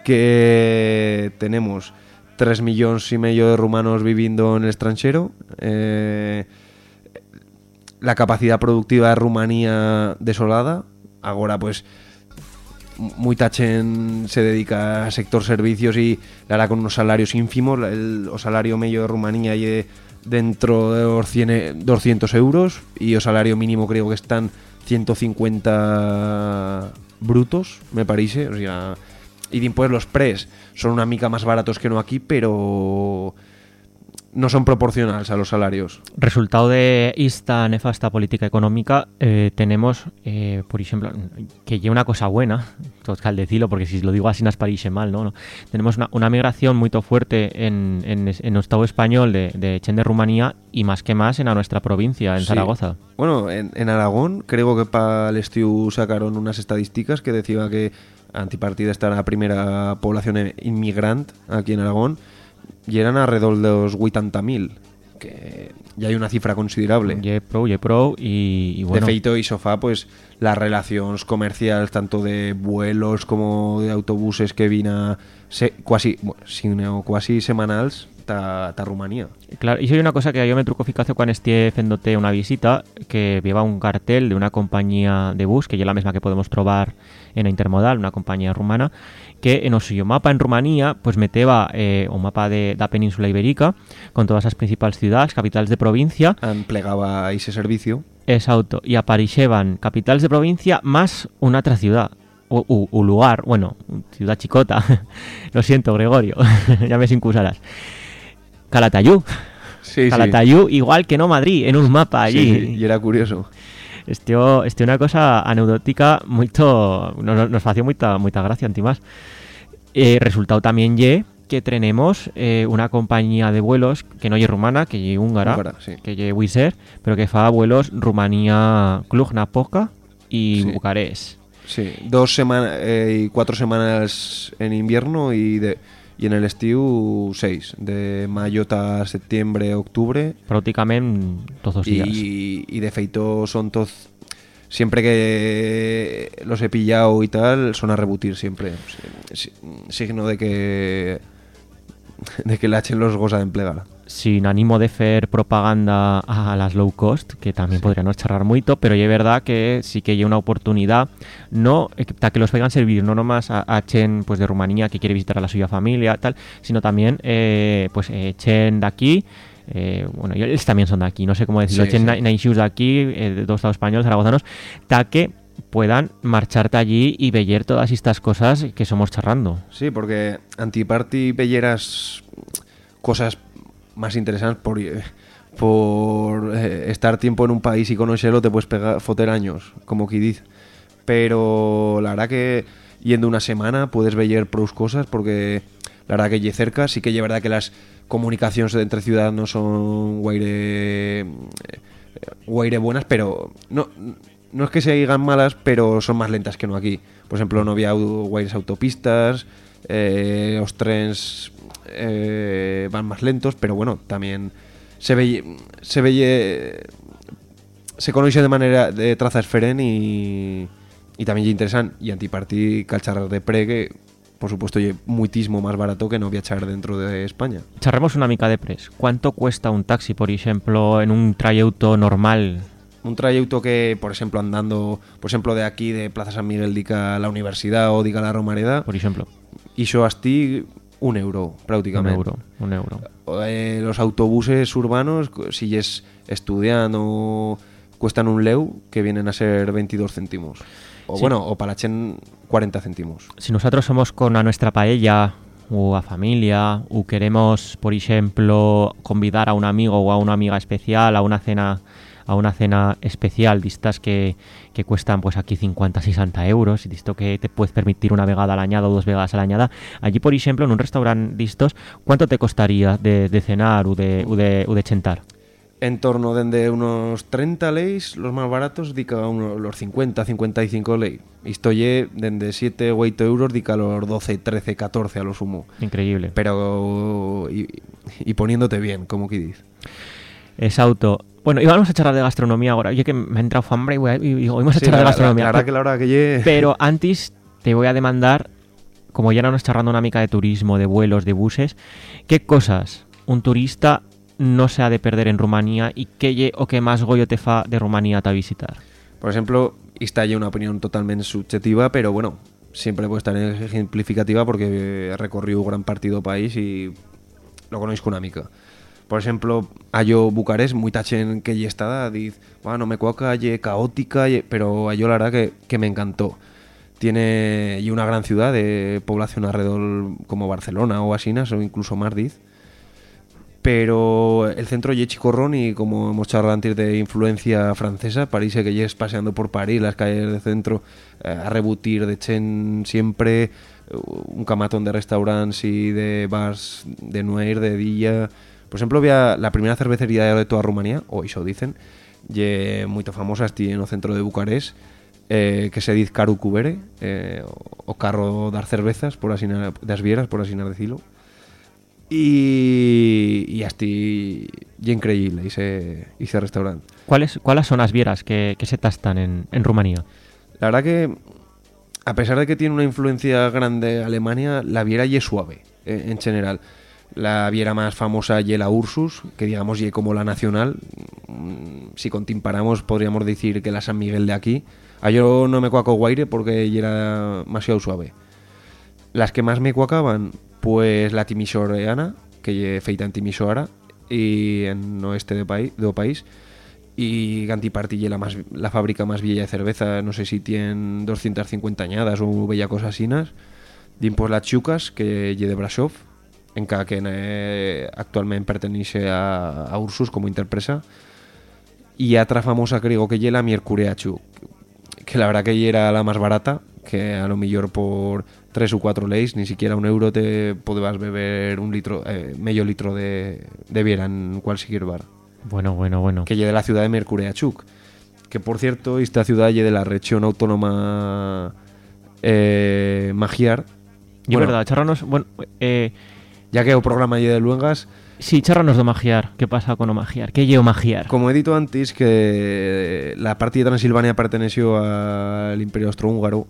que tenemos 3 millones y medio de rumanos viviendo en el extranjero, eh, la capacidad productiva de Rumanía desolada, ahora pues muy tachen se dedica a sector servicios y la hará con unos salarios ínfimos, el, o salario medio de Rumanía y dentro de los 100 e- 200 euros y el salario mínimo creo que están 150 brutos, me parece, o sea, y después los pres son una mica más baratos que no aquí, pero no son proporcionales a los salarios. Resultado de esta nefasta política económica, eh, tenemos, eh, por ejemplo, que lleva una cosa buena, [laughs] toca decirlo, porque si lo digo así nos parece mal, ¿no? ¿no? Tenemos una, una migración muy fuerte en, en, en el Estado español de, de Chen de Rumanía y más que más en a nuestra provincia, en Sí. Zaragoza. Bueno, en, en Aragón creo que para el Estiu sacaron unas estadísticas que decía que Antipartida está la primera población inmigrante aquí en Aragón y eran alrededor de los 80.000, que ya hay una cifra considerable. Ye pro, ye pro y, y bueno. De feito y sofá, pues las relaciones comerciales, tanto de vuelos como de autobuses que vina se, quasi, bueno, sino quasi semanals, ta, ta Rumanía. Claro, y soy una cosa que yo me truco eficacio cuando esté fendote una visita que lleva un cartel de una compañía de bus, que es la misma que podemos trobar en Intermodal, una compañía rumana, que en el suyo mapa en Rumanía pues meteba eh, un mapa de la península ibérica con todas las principales ciudades, capitales de provincia, Han plegaba ese servicio. Exacto, y apareixeban capitals de provincia más una otra ciudad. O, u- u lugar, bueno, ciudad chicota. [laughs] Lo siento, Gregorio, [laughs] ya me excusarás. Calatayud. Sí, sí. Calatayud, igual que no Madrid, en un mapa allí. Sí, y era curioso. Este, este una cosa anecdótica mucho nos, nos mucha, mucha gracia antimás. Eh, resultado también ye que tenemos eh, una compañía de vuelos que no es rumana, que es húngara, Húngara, sí. que es Wizz Air, pero que fa vuelos Rumanía, Cluj-Napoca y Sí. Bucarest. Sí, dos semanas y cuatro semanas en invierno y de y en el estiu seis, de mayo a septiembre, octubre. Prácticamente todos los días. y, y de feito son todos siempre que los he pillado y tal son a rebutir siempre signo de que de que la echen los goza de emplegar sin ánimo de hacer propaganda a las low cost, que también podríamos charlar mucho, pero es verdad que sí que hay una oportunidad, no eh, para que los vayan servir, no nomás a, a Chen pues de Rumanía que quiere visitar a la suya familia, tal, sino también eh, pues eh, Chen de aquí, eh, bueno, ellos también son de aquí, no sé cómo decirlo, Sí, Chen sí. na- naixus de aquí, eh, de dos estados españoles, zaragozanos, ta que puedan marcharte allí y ver todas estas cosas que somos charrando. Sí, porque antiparty pelleras cosas más interesantes por, eh, por eh, estar tiempo en un país y conocerlo te puedes pegar foter años, como que dice. Pero la verdad que yendo una semana puedes ver pros cosas porque la verdad que lle cerca, sí que es verdad que las comunicaciones entre ciudades no son guaire, guaire buenas, pero no, no es que se digan malas, pero son más lentas que no aquí. Por ejemplo, no había guaires autopistas, eh, los trenes eh, van más lentos, pero bueno, también se ve se ve se conoce de manera de trazas feren y, y también lle interesan y antipartí calchar de pre que por supuesto lle muitísimo más barato que no viajar dentro de España. Charremos una mica de pres. ¿Cuánto cuesta un taxi, por ejemplo, en un trayecto normal Un trayecto que, por ejemplo, andando, por ejemplo, de aquí, de Plaza San Miguel, dica la universidad o dica a la Romareda, por ejemplo? y yo hasti un euro, Un prácticamente. euro, un euro. Eh, los autobuses urbanos, si es estudiando, cuestan un leu, que vienen a ser 22 céntimos. O Sí. bueno, o palachen 40 céntimos. Si nosotros somos con a nuestra paella o a familia o queremos, por ejemplo, convidar a un amigo o a una amiga especial a una cena a una cena especial de estas que, que cuestan pues aquí 50, 60 euros y esto que te puedes permitir una vegada al añada o dos vegadas al añada allí por ejemplo en un restaurante de estos ¿cuánto te costaría de, de cenar o de, o de, o de chentar? En torno de unos 30 leis, los más baratos, dica uno- los 50, 55 ley. Esto lle desde 7 o 8 euros, dica los 12, 13, 14 a lo sumo. Increíble. Pero... Y, y poniéndote bien, como que dices. Es auto. Bueno, y vamos a charlar de gastronomía ahora. Oye, que me ha entrado hambre y, voy a- y digo, vamos a Sí, charlar de la- la- gastronomía. La, verdad que la hora que lle... Pero [laughs] antes te voy a demandar, como ya no nos charlando una mica de turismo, de vuelos, de buses, ¿qué cosas un turista no se ha de perder en Rumanía y qué lle o qué más goyo te fa de Rumanía a visitar? Por ejemplo, esta ya una opinión totalmente subjetiva, pero bueno, siempre puede estar ejemplificativa porque he recorrido gran partido país y lo conozco una mica. Por ejemplo, a yo Bucarest, muy tachen que ya está, dice, bueno, me cuaca, ye caótica, ye", pero a yo la verdad que, que me encantó. Tiene y una gran ciudad de población alrededor como Barcelona o Asinas o incluso más, diz. Pero el centro ye chicorrón y como hemos charlado antes de influencia francesa, París que yes paseando por París, las calles del centro, eh, a rebutir de Chen siempre, eh, un camatón de restaurantes y de bars de Nuer, de Dilla. Por ejemplo, había la primera cervecería de toda Rumanía, o eso dicen, ye muy famosa, estoy en el centro de Bucarest, eh, que se dice Caru Cubere, eh, o, carro dar cervezas, por así na- das vieras, por así decirlo. Y, y hasta y increíble ese, ese restaurante. ¿Cuáles, ¿Cuáles son las vieras que, que se tastan en, en Rumanía? La verdad que, a pesar de que tiene una influencia grande Alemania, la viera y es suave, eh, en general. La viera más famosa y la Ursus, que digamos y como la nacional. Mm, Si contimparamos podríamos decir que la San Miguel de aquí. A yo no me cuaco guaire porque ya era demasiado suave. Las que más me cuacaban, pues la timisoreana, que feita en Timisoara y en oeste de, do país. Y Gantiparty lle la, más, la fábrica más vieja de cerveza, no sé si tienen 250 añadas o bella cosas asinas. Din pues las Chucas, que lle de Brasov, en ca que eh, actualmente pertenece a, a Ursus como interpresa. Y otra famosa creo que lle la Mercurea Chu, que la verdad que ella era la más barata, que a lo mejor por 3 o 4 leyes, ni siquiera un euro te podías beber un litro, eh, medio litro de, de biera en cualquier bar. Bueno, bueno, bueno. Que lle de la ciudad de Mercureachuk. Que por cierto, esta ciudad lle de la región autónoma eh, Magiar. Y Bueno, verdad, charranos, bueno, eh, Ya que o programa lle de Luengas, sí, charranos de magiar. ¿Qué pasa con o magiar? ¿Qué llevo magiar? Como he dicho antes, que la parte de Transilvania perteneció al Imperio Austrohúngaro,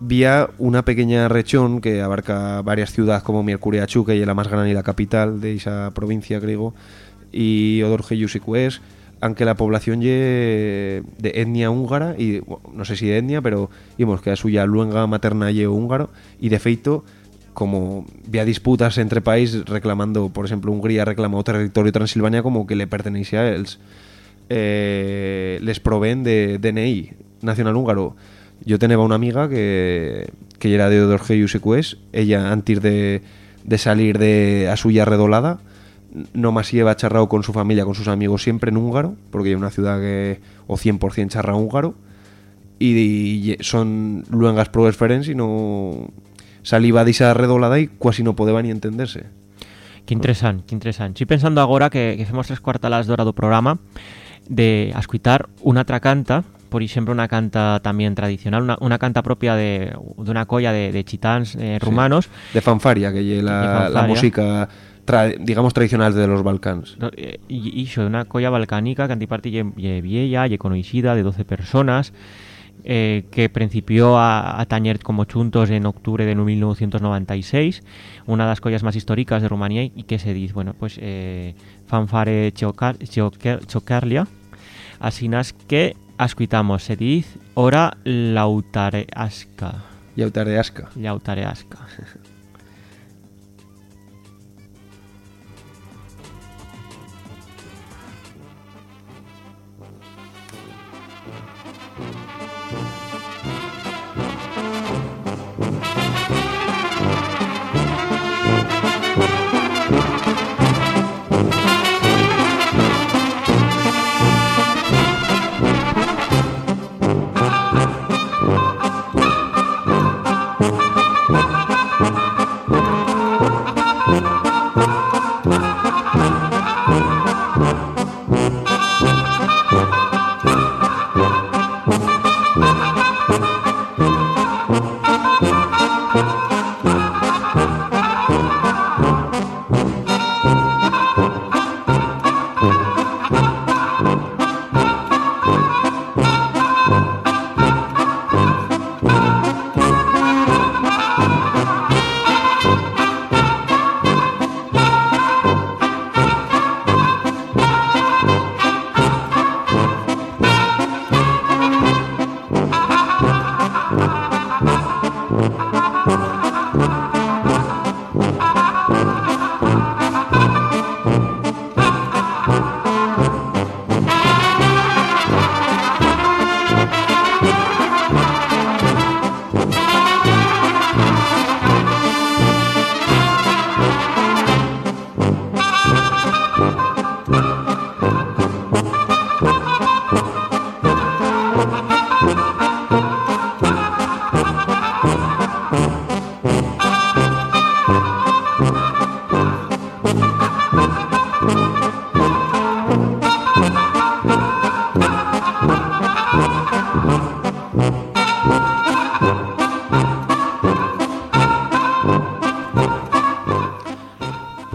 vía una pequeña región que abarca varias ciudades como Mercuriachu, que es la más grande y la capital de esa provincia griego, y Odorgeyus y Cues, aunque la población lle de etnia húngara, y bueno, no sé si de etnia, pero vimos que a suya luenga materna lle húngaro, y de feito como había disputas entre países reclamando, por ejemplo, Hungría reclamó territorio de Transilvania como que le pertenecía a ellos. Eh, les proveen de DNI nacional húngaro. Yo tenía una amiga que, que era de Odorgeyus Eques, ella antes de, de salir de a suya redolada, no más lleva charrado con su familia, con sus amigos siempre en húngaro, porque es una ciudad que o 100% charra húngaro, y, y son luengas probes ferens y no saliva de esa redolada y casi no podía ni entenderse. Qué interesante, qué interesante. Estoy pensando ahora que, que hacemos tres cuartalas de hora do programa de escuchar una otra canta, por ejemplo, una canta también tradicional, una, una canta propia de, de una colla de, de chitans eh, rumanos, De fanfaria, que lle la, la música, tra- digamos, tradicional de los Balcans. Eh, y iso, una colla balcánica que antiparti lle vieja, lle conocida, de 12 personas, eh, que principió a, a tañer como chuntos en octubre de 1996, una de las collas más históricas de Rumanía y que se dice, bueno, pues eh, fanfare chocar, chocar- chocarlia, así nas que ascuitamos, se dice ora lautareasca, Y Autareasca. lautareasca. [laughs]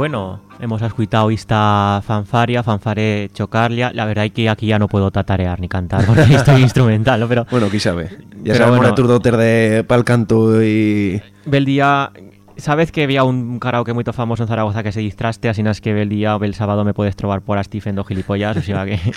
Bueno, hemos escuchado esta fanfaria, fanfare chocarlia. La verdad es que aquí ya no puedo tatarear ni cantar porque [laughs] estoy instrumental, ¿no? Pero Bueno, qui sabe. Ya sabemos bueno. tu doter de pal canto y... Bel día sabes que había un karaoke muy famoso en Zaragoza que se distraste, así no es que el día o el sábado me puedes trobar por Asti fendo gilipollas, o sea que... [laughs]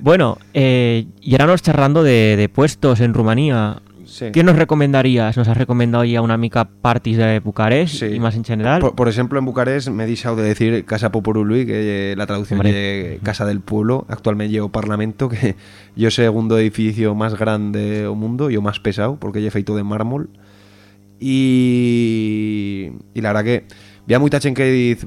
Bueno, eh, y ahora nos charrando de, de puestos en Rumanía. Sí. ¿Qué nos recomendarías? Nos has recomendado ya una mica parties de Bucarest Sí. y más en general. Por, por ejemplo, en Bucarest me he deixado de decir Casa Poporului, que eh, la traducción es Casa del Pueblo. Actualmente llevo Parlamento, que [laughs] yo segundo edificio más grande del mundo, yo más pesado, porque yo feito de mármol. Y, y la verdad que había mucha gente que dice,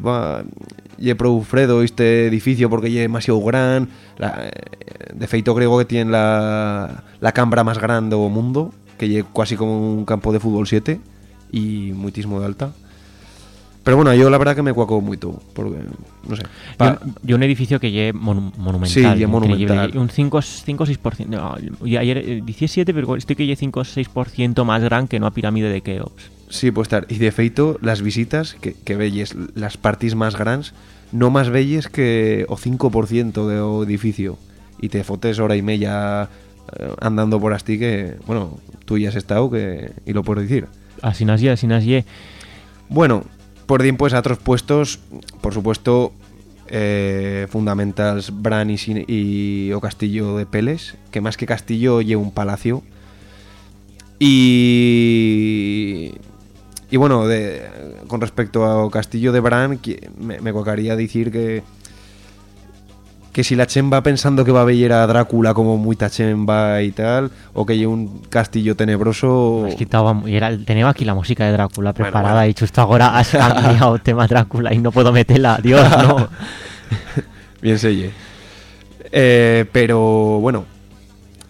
lle prou fredo este edificio porque lle demasiado gran. La, eh, de feito creo que tiene la, la cambra más grande del mundo, que lle casi como un campo de fútbol 7 y muitísimo de alta. Pero bueno, yo la verdad que me cuaco mucho, porque, no sé. Y pa- un, edificio que lle monu- monumental. Sí, lle monumental. Un 5 5 o 6%. No, ayer eh, 17, pero estoy que lle 5 o 6% más gran que no a pirámide de Keops. Sí, puede estar. Y de feito, las visitas, que, que velles, las parties más grandes, no más belles que o 5% de o edificio. Y te fotes hora y media eh, andando por así que, bueno, tú ya has estado que, y lo puedo decir. Así nasye, así nasye. Bueno, por bien pues a otros puestos, por supuesto, eh, fundamentals Bran y, y o Castillo de Peles, que más que castillo lleva un palacio. Y y bueno, de, con respecto ao Castillo de Bran, me, me cocaría decir que que si la Chen va pensando que va a ver a Drácula como muy Chen va y tal, o que hay un castillo tenebroso, Has quitado, y era, tenemos aquí la música de Drácula Bueno, preparada bueno. y justo ahora has [laughs] cambiado tema Drácula y no puedo meterla. Dios, no. [laughs] Bien selle. Eh, pero bueno,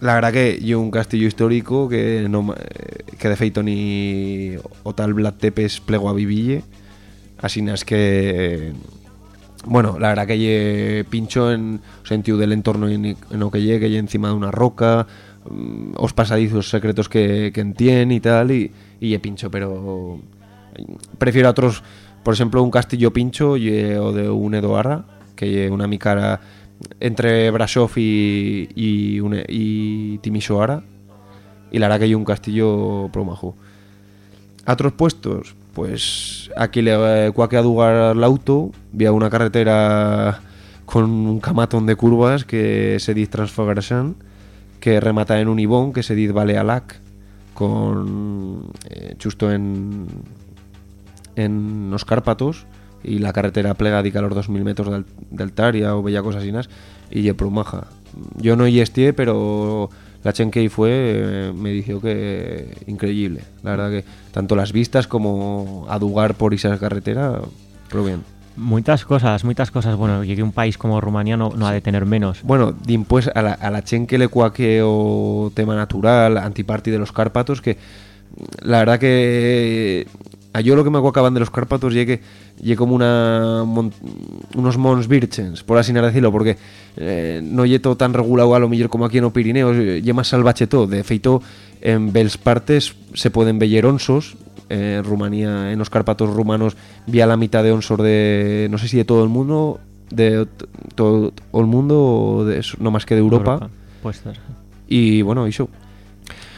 la verdad que yo un castillo histórico que no eh, que de feito ni o tal Vlad Tepes plego a viville. Así es que bueno, la verdad que lle pincho en sentido del entorno en, en que lle, que lle encima de una roca, mm, os pasadizos secretos que, que y tal, y, y lle pincho, pero prefiero a otros, por ejemplo, un castillo pincho lle o de un Edoarra, que lle una micara entre Brasov y, y, Timisoara, y la verdad que hay un castillo promajo. A otros puestos, pues aquí le cuaque a dugar el auto, vía una carretera con un camatón de curvas que se dice Transfagarasan, que remata en un ibón que se dice Balealac, con eh, justo en en los Cárpatos y la carretera plega dica a los 2000 metros de, Altaria o bella cosas y. Yo no y estie, pero la chen que ahí fue eh, me dijo que increíble. La verdad que tanto las vistas como adugar por esa carretera, pero bien. Muchas cosas, muchas cosas. Bueno, llegué a un país como Rumanía no, no ha de tener menos. Bueno, pues a la, a la chen que le cuaque o tema natural, antiparty de los Cárpatos, que la verdad que a yo lo que me acuacaban de los Cárpatos que lle como una mon- unos mons virgens, por así decirlo, porque eh, no lle todo tan regulado a lo mejor como aquí en o Pirineos, lle más salvache todo. De feito, en bels partes se pueden ver onsos, eh, en Rumanía, en los Cárpatos rumanos, vía la mitad de onsos de, no sé si de todo el mundo, de todo el mundo o de, no más que de Europa. Puede ser. Y bueno, iso.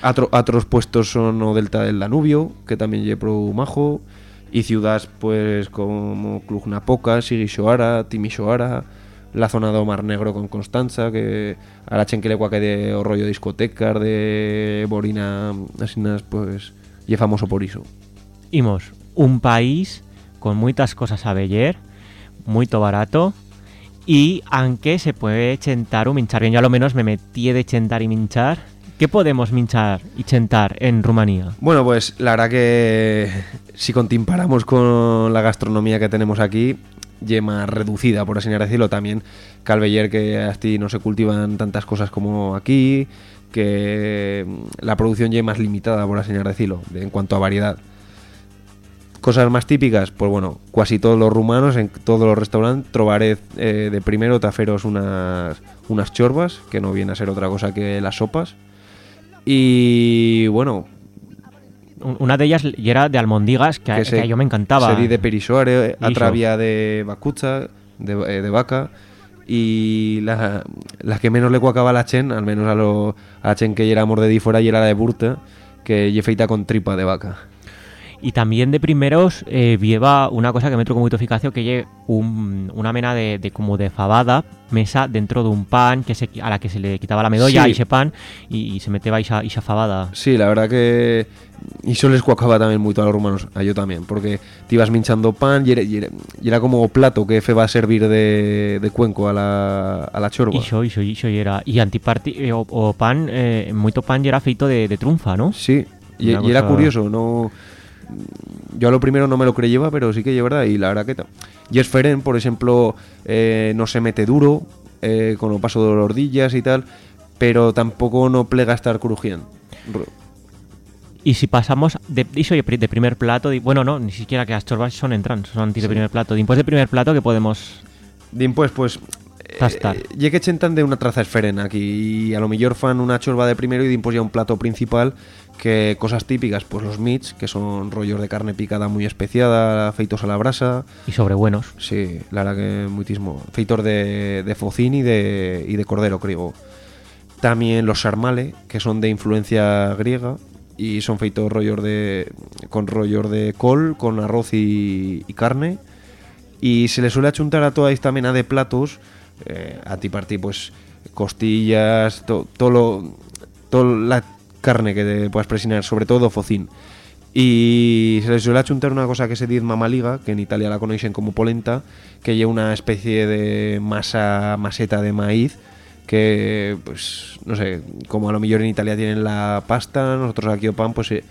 Otros puestos son o Delta del Danubio, que también lle majo, y ciudades pues como Cluj-Napoca, Sigixoara, Timisoara, la zona do Mar Negro con Constanza, que a la chen que le cuaque de o rollo discotecas, de Borina, así pues, famoso por iso. Imos, un país con muchas cosas a ver, muy barato y aunque se puede chentar o minchar bien, yo a lo menos me metí de chentar y minchar. ¿Qué podemos minchar y chentar en Rumanía? Bueno, pues la verdad que si comparamos con la gastronomía que tenemos aquí, ye más reducida, por así decirlo, también Calveller que así no se cultivan tantas cosas como aquí, que la producción ye más limitada, por así decirlo, de- en cuanto a variedad. Cosas más típicas, pues bueno, casi todos los rumanos, en todos los restaurantes, trobaré eh, de primero taferos unas, unas chorbas, que no viene a ser otra cosa que las sopas. Y bueno, Un- Una de ellas y era de almondigas, que, que que se- a yo me encantaba. De perisoare, Iso. atravía de vacucha, de, eh, de vaca. Y la, la que menos le cuacaba a la chen, al menos a, lo, a la chen que éramos de di fuera, y era la de burta, que lle feita con tripa de vaca. Y también de primeros eh, lleva una cosa que me truco muy eficacio, que lleva un, una mena de, de como de fabada mesa dentro de un pan que se, a la que se le quitaba la medolla Sí. y ese pan y, y se meteba esa, esa fabada. Sí, la verdad que iso les cuacaba también moito a los rumanos, a yo también, porque te ibas minchando pan y era, y era, y era como plato que fe va a servir de, de cuenco a la, a la chorba. Iso, iso, iso y era. Y antiparti eh, o, o pan, eh, moito pan ya era feito de, de trunfa, ¿no? Sí, y, y era curioso, no... Yo a lo primero no me lo creyeva, pero sí que es verdad, y la verdad que... es Feren, por ejemplo, eh, no se mete duro eh, con el paso de los días y tal, pero tampoco no plega a estar crujiendo. Ru- Y si pasamos de de pri- de primer plato, di- bueno, no, ni siquiera que las chorbas son entran, son de primer plato. Después de primer plato que podemos Dimpués, pues... tastar. Eh, ye que chentan de una traza esferen aquí y a lo mejor fan una chorba de primero y dimpués ya un plato principal que cosas típicas, pues los meats, que son rollos de carne picada muy especiada, feitos a la brasa, y sobre buenos. sí, la verdad que muitísimo, feitos de, de focín y de, y de cordero, creo. También los sarmale, que son de influencia griega y son feitos rollos de con rollos de col, con arroz y, y carne. Y se le suele achuntar a toda esta mena de platos, eh, a ti partí pues costillas, to- todo toda la carne que te puedas presinar, sobre todo focín. Y se le suele achuntar una cosa que se dice mamaliga, que en Italia la conocen como polenta, que lleva una especie de masa, maseta de maíz, que pues no sé, como a lo mejor en Italia tienen la pasta, nosotros aquí o pan, pues eh,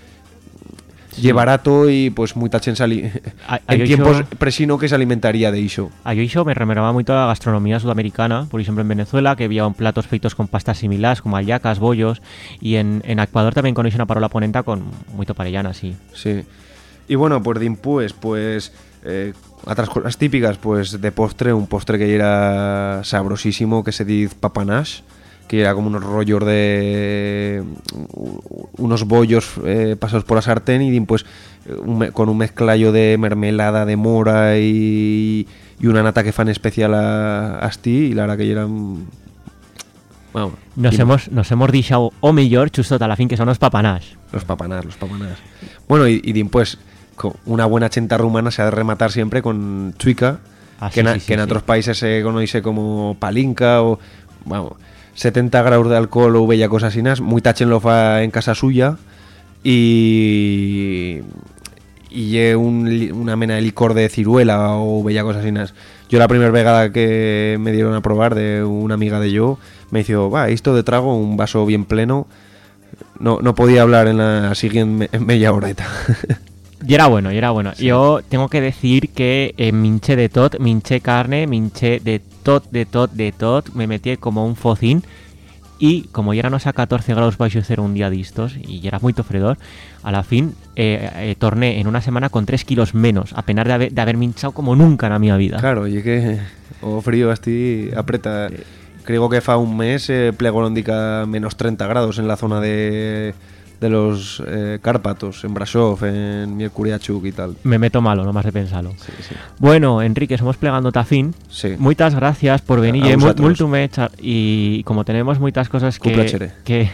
lle barato y pues muy tachen sali [laughs] A- en a tiempos iso- presino que se alimentaría de iso. A yo iso me remeraba moito a gastronomía sudamericana, por ejemplo en Venezuela, que había platos feitos con pastas similares, como hallacas, bollos, y en, en Ecuador también conocen una parola ponenta con moito parellana, sí. Sí. Y bueno, pues dimpués, pues eh, otras cosas típicas, pues de postre, un postre que era sabrosísimo, que se dice papanash, que era como unos rollos de unos bollos eh, pasados por la sartén y pues un con un mezclayo de mermelada de mora y, y una nata que fan especial a, a y la verdad que eran vamos, Nos hemos, nos hemos dicho o mejor, chusto a la fin, que son los papanás. Los papanás, los papanás. Bueno, y, y pues una buena chenta rumana se ha de rematar siempre con chuica, Ah, que, sí, en, sí, otros países se conoce como palinca o, vamos, 70 grados de alcohol o bella cosa así, muy tachen lo fa en casa suya y un una mena de licor de ciruela o bella cosa así. Yo la primera vegada que me dieron a probar de una amiga de yo, me dijo, va, esto de trago, un vaso bien pleno, no, no podía hablar en la siguiente me- media horeta. [laughs] Y era bueno, y era bueno. Yo tengo que decir que eh, minché de tot, minché carne, minché de tot, de tot, de tot, me metí como un focín y como ya eran a 14 grados bajo cero un día distos y ya era muy fredor, a la fin eh, eh, torné en una semana con 3 kilos menos, a penar de haber, de haber minchado como nunca en mi vida. claro, y que o frío así apreta. Creo que fa un mes eh, dica menos 30 grados en la zona de, de los eh, Cárpatos, en Brasov, en Miercuriachuk y tal. Me meto malo, no más de pensarlo. Sí, sí. Bueno, Enrique, somos plegando tafín. Sí. Muchas gracias por venir. A eh, cha- y como tenemos muchas cosas que, placere. que,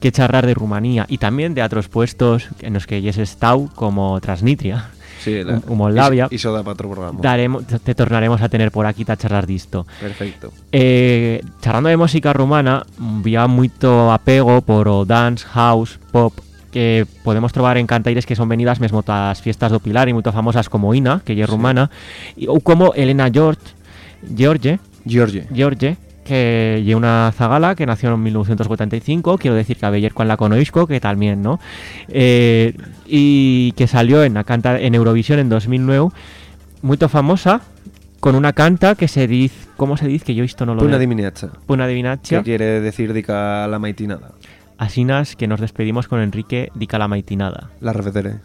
que charlar de Rumanía y también de otros puestos en los que yes estado, como Transnitria, Sí, para otro programa. daremos, te tornaremos a tener por aquí a charlar disto. Perfecto. Eh, charlando de música rumana, había mucho apego por o dance, house, pop, que podemos trobar en cantaires que son venidas mesmo tas fiestas do Pilar y muy famosas como Ina, que es rumana, ou como Elena George, George, George. George, que lle una zagala que nació en 1975, quiero decir que a cuando la conozco, que también, ¿no? Eh, y que salió en la canta en Eurovisión en 2009, muy famosa, con una canta que se dice, ¿cómo se dice? Que yo esto no lo Una dimineacha. Una adivinatxa. ¿Qué quiere decir dica la maitinada? Asinas que nos despedimos con Enrique Dica la Maitinada. La repetiré.